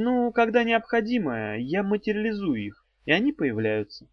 Ну, когда необходимо, я материализую их, и они появляются.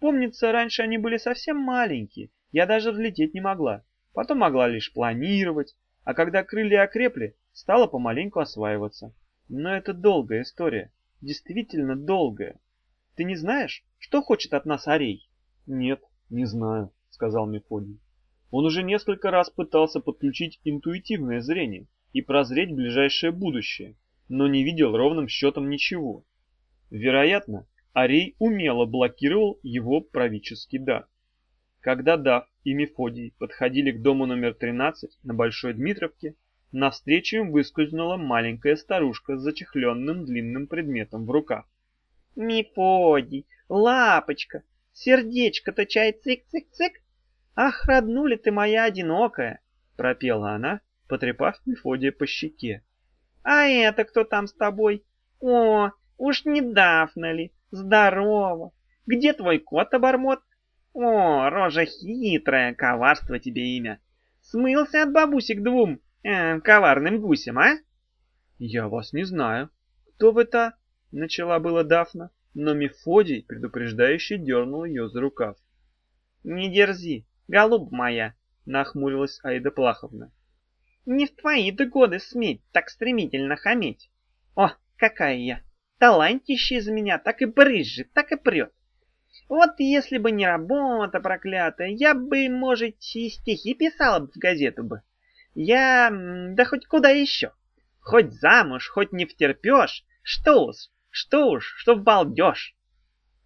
Помнится, раньше они были совсем маленькие, я даже взлететь не могла. Потом могла лишь планировать, а когда крылья окрепли, стала помаленьку осваиваться. Но это долгая история, действительно долгая. Ты не знаешь, что хочет от нас Арей? Нет, не знаю, сказал Мефодий. Он уже несколько раз пытался подключить интуитивное зрение и прозреть ближайшее будущее, но не видел ровным счетом ничего. Вероятно, Арей умело блокировал его правительский дар. Когда Дав и Мефодий подходили к дому номер 13 на Большой Дмитровке, навстречу им выскользнула маленькая старушка с зачехленным длинным предметом в руках. «Мефодий, лапочка, сердечко-то чай цик-цик-цик, ах, роднули ты моя одинокая!» — пропела она, потрепав Мефодия по щеке. «А это кто там с тобой? О, уж не Дафна ли? Здорово! Где твой кот-обормот? О, рожа хитрая, коварство тебе имя. Смылся от бабуси к двум э, коварным гусям, а? Я вас не знаю. Кто вы-то? Начала была Дафна, но Мефодий предупреждающе дернул ее за рукав. Не дерзи, голуб моя, нахмурилась Аида Плаховна. Не в твои-то годы сметь так стремительно хаметь. О, какая я! Талантище из меня так и брызжет, так и прет. Вот если бы не работа проклятая, я бы, может, и стихи писала бы в газету бы. Я... да хоть куда еще. Хоть замуж, хоть не втерпешь. Что уж, что уж, что балдеж.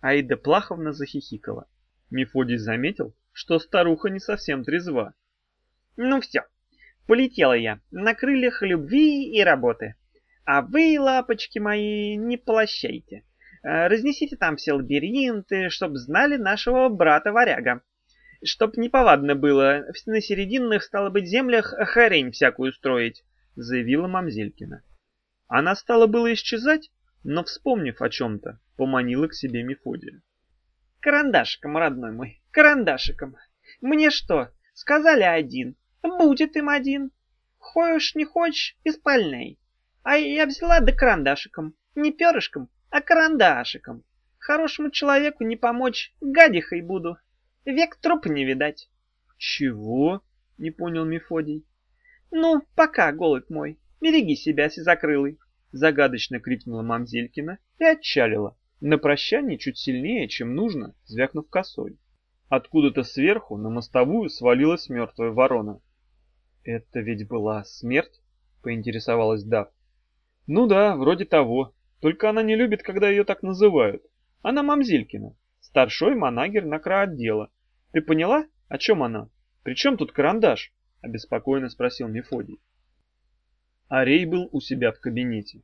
Аида Плаховна захихикала. Мефодий заметил, что старуха не совсем трезва. Ну все, Полетела я на крыльях любви и работы. А вы, лапочки мои, не плащайте. Э, разнесите там все лабиринты, чтоб знали нашего брата-варяга. Чтоб неповадно было на серединных, стало быть, землях хрень всякую строить, заявила Мамзелькина. Она стала было исчезать, но, вспомнив о чем-то, поманила к себе Мефодия. Карандашиком, родной мой, карандашиком. Мне что, сказали один, Будет им один. Хочешь, не хочешь, испольняй. А я взяла да карандашиком. Не перышком, а карандашиком. Хорошему человеку не помочь, гадихой буду. Век труп не видать. Чего? Не понял Мефодий. Ну, пока, голубь мой. Береги себя, сизокрылый. Загадочно крикнула Мамзелькина и отчалила, на прощание чуть сильнее, чем нужно, звякнув косой. Откуда-то сверху на мостовую свалилась мертвая ворона. «Это ведь была смерть?» — поинтересовалась Дав. «Ну да, вроде того. Только она не любит, когда ее так называют. Она Мамзелькина, старшой манагер на отдела. Ты поняла, о чем она? При чем тут карандаш?» — обеспокоенно спросил Мефодий. Арей был у себя в кабинете.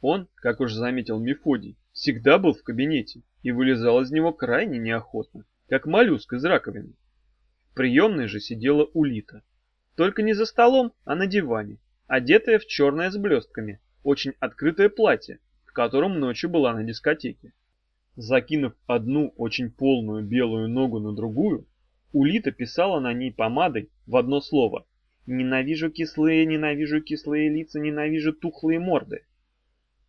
Он, как уж заметил Мефодий, всегда был в кабинете и вылезал из него крайне неохотно, как моллюск из раковины. В приемной же сидела Улита. Только не за столом, а на диване, одетая в черное с блестками, очень открытое платье, в котором ночью была на дискотеке. Закинув одну очень полную белую ногу на другую, Улита писала на ней помадой в одно слово «Ненавижу кислые, ненавижу кислые лица, ненавижу тухлые морды».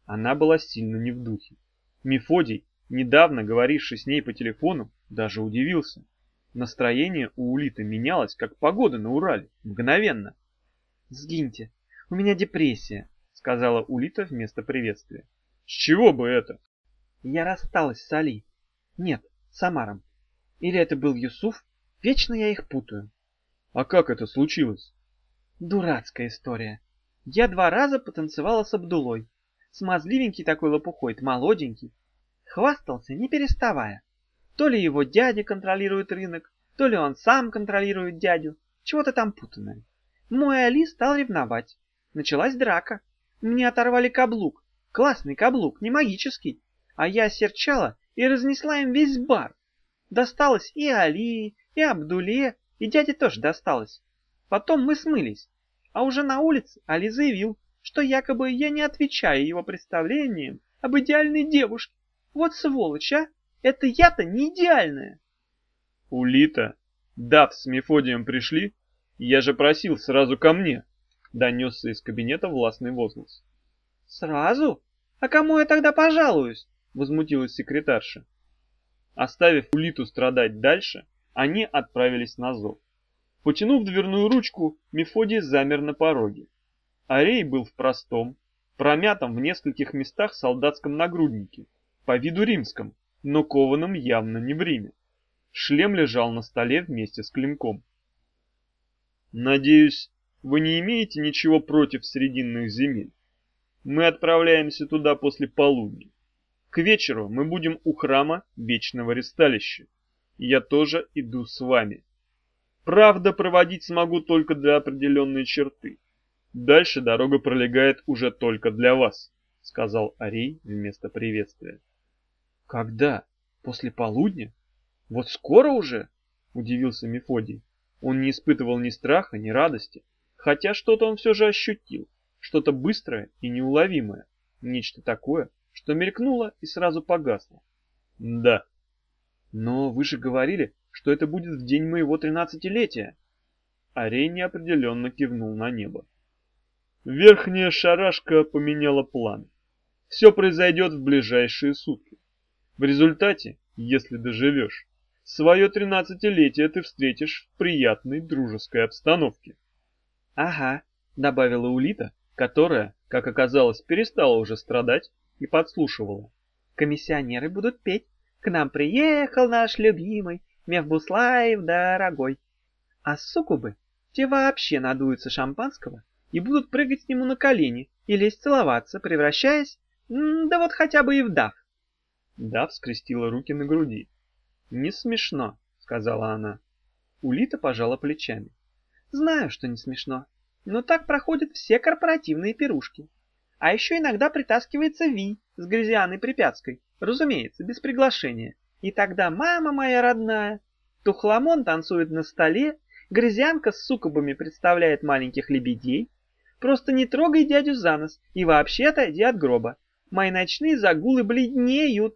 Она была сильно не в духе. Мефодий, недавно говоривший с ней по телефону, даже удивился. Настроение у Улиты менялось, как погода на Урале, мгновенно. «Сгиньте, у меня депрессия», — сказала Улита вместо приветствия. «С чего бы это?» «Я рассталась с Али. Нет, с Амаром. Или это был Юсуф? Вечно я их путаю». «А как это случилось?» «Дурацкая история. Я два раза потанцевала с Абдулой. Смазливенький такой лопухой, молоденький. Хвастался, не переставая. То ли его дядя контролирует рынок, то ли он сам контролирует дядю. Чего-то там путанное. Мой Али стал ревновать. Началась драка. Мне оторвали каблук. Классный каблук, не магический. А я серчала и разнесла им весь бар. Досталось и Али, и Абдуле, и дяде тоже досталось. Потом мы смылись. А уже на улице Али заявил, что якобы я не отвечаю его представлениям об идеальной девушке. Вот сволочь, а! Это я-то не идеальная. Улита, Дав с Мефодием пришли? Я же просил сразу ко мне. Донесся из кабинета властный возглас. Сразу? А кому я тогда пожалуюсь? Возмутилась секретарша. Оставив Улиту страдать дальше, они отправились на зов. Потянув дверную ручку, Мефодий замер на пороге. Арей был в простом, промятом в нескольких местах солдатском нагруднике, по виду римском, но кованом явно не в Риме. Шлем лежал на столе вместе с клинком. «Надеюсь, вы не имеете ничего против срединных земель? Мы отправляемся туда после полудня. К вечеру мы будем у храма Вечного Ресталища. Я тоже иду с вами. Правда, проводить смогу только до определенной черты. Дальше дорога пролегает уже только для вас», — сказал Арей вместо приветствия. «Когда? После полудня? Вот скоро уже?» — удивился Мефодий. Он не испытывал ни страха, ни радости, хотя что-то он все же ощутил, что-то быстрое и неуловимое, нечто такое, что мелькнуло и сразу погасло. «Да». «Но вы же говорили, что это будет в день моего тринадцатилетия». Арей неопределенно кивнул на небо. Верхняя шарашка поменяла планы. Все произойдет в ближайшие сутки. В результате, если доживешь, свое тринадцатилетие ты встретишь в приятной дружеской обстановке. «Ага», — добавила Улита, которая, как оказалось, перестала уже страдать и подслушивала. «Комиссионеры будут петь. К нам приехал наш любимый Мевбуслаев дорогой. А суккубы, те вообще надуются шампанского и будут прыгать с нему на колени и лезть целоваться, превращаясь, да вот хотя бы и в Дав». Скрестила руки на груди. «Не смешно», — сказала она. Улита пожала плечами. Знаю, что не смешно, но так проходят все корпоративные пирушки. А еще иногда притаскивается Ви с Грязианой Припятской, разумеется, без приглашения. И тогда мама моя родная, Тухламон танцует на столе, Грязянка с суккубами представляет маленьких лебедей. Просто не трогай дядю за нос и вообще отойди от гроба. Мои ночные загулы бледнеют.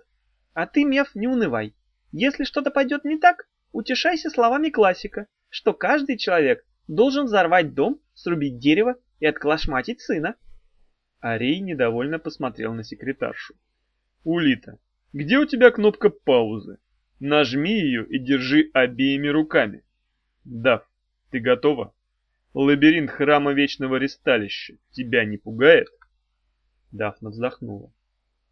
А ты, Меф, не унывай. Если что-то пойдет не так, утешайся словами классика, что каждый человек должен взорвать дом, срубить дерево и отколошматить сына. Арей недовольно посмотрел на секретаршу. «Улита, где у тебя кнопка паузы? Нажми ее и держи обеими руками. Дав, ты готова? Лабиринт храма Вечного Ресталища тебя не пугает?» Дафна вздохнула.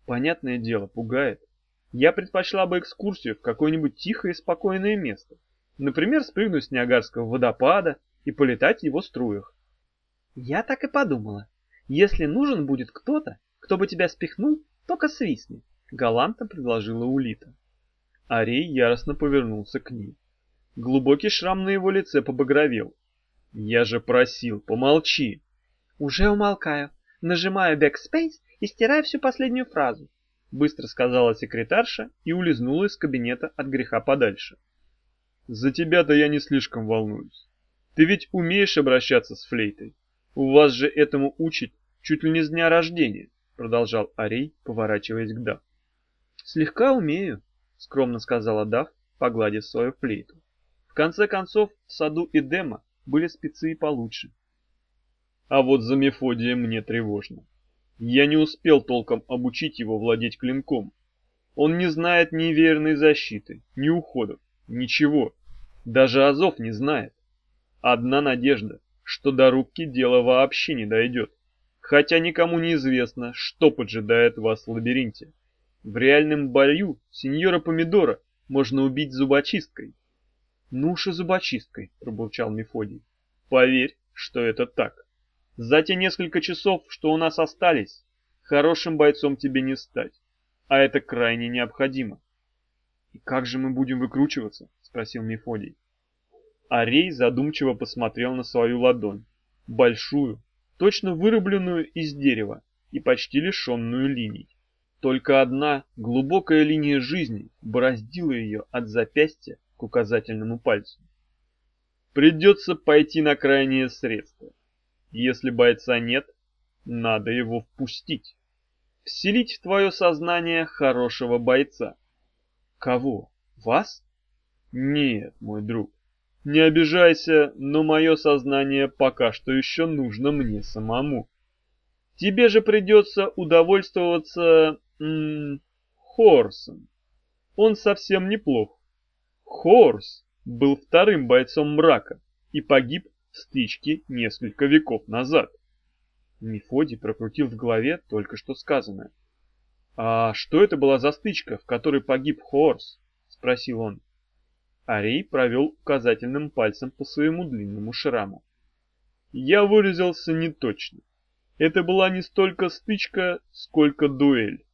«Понятное дело, пугает. Я предпочла бы экскурсию в какое-нибудь тихое и спокойное место. Например, спрыгнуть с Ниагарского водопада и полетать в его струях. Я так и подумала. Если нужен будет кто-то, кто бы тебя спихнул, только свистни, галантно предложила Улита. Арей яростно повернулся к ней. Глубокий шрам на его лице побагровел. «Я же просил, помолчи!» «Уже умолкаю. Нажимаю backspace и стираю всю последнюю фразу», быстро сказала секретарша и улизнула из кабинета от греха подальше. «За тебя-то я не слишком волнуюсь. Ты ведь умеешь обращаться с флейтой. У вас же этому учат чуть ли не с дня рождения, продолжал Арей, поворачиваясь к Дав. Слегка умею, скромно сказала Дав, погладив свою флейту. В конце концов, в саду Эдема были спецы и получше. А вот за Мефодия мне тревожно. Я не успел толком обучить его владеть клинком. Он не знает ни верной защиты, ни уходов, ничего. Даже Азов не знает. Одна надежда, что до рубки дело вообще не дойдет. Хотя никому не известно, что поджидает вас в лабиринте. В реальном бою сеньора Помидора можно убить зубочисткой. Ну уж и зубочисткой, пробурчал Мефодий. Поверь, что это так. За те несколько часов, что у нас остались, хорошим бойцом тебе не стать. А это крайне необходимо. И как же мы будем выкручиваться? Спросил Мефодий. Арей задумчиво посмотрел на свою ладонь, большую, точно вырубленную из дерева и почти лишенную линий. Только одна глубокая линия жизни бороздила ее от запястья к указательному пальцу. Придется пойти на крайнее средство. Если бойца нет, надо его впустить. Вселить в твое сознание хорошего бойца. Кого? Вас? Нет, мой друг. Не обижайся, но мое сознание пока что еще нужно мне самому. Тебе же придется удовольствоваться... М -м, Хорсом. Он совсем неплох. Хорс был вторым бойцом мрака и погиб в стычке несколько веков назад. Мефодий прокрутил в голове только что сказанное. «А что это была за стычка, в которой погиб Хорс?» — спросил он. Арей провел указательным пальцем по своему длинному шраму. «Я выразился неточно. Это была не столько стычка, сколько дуэль.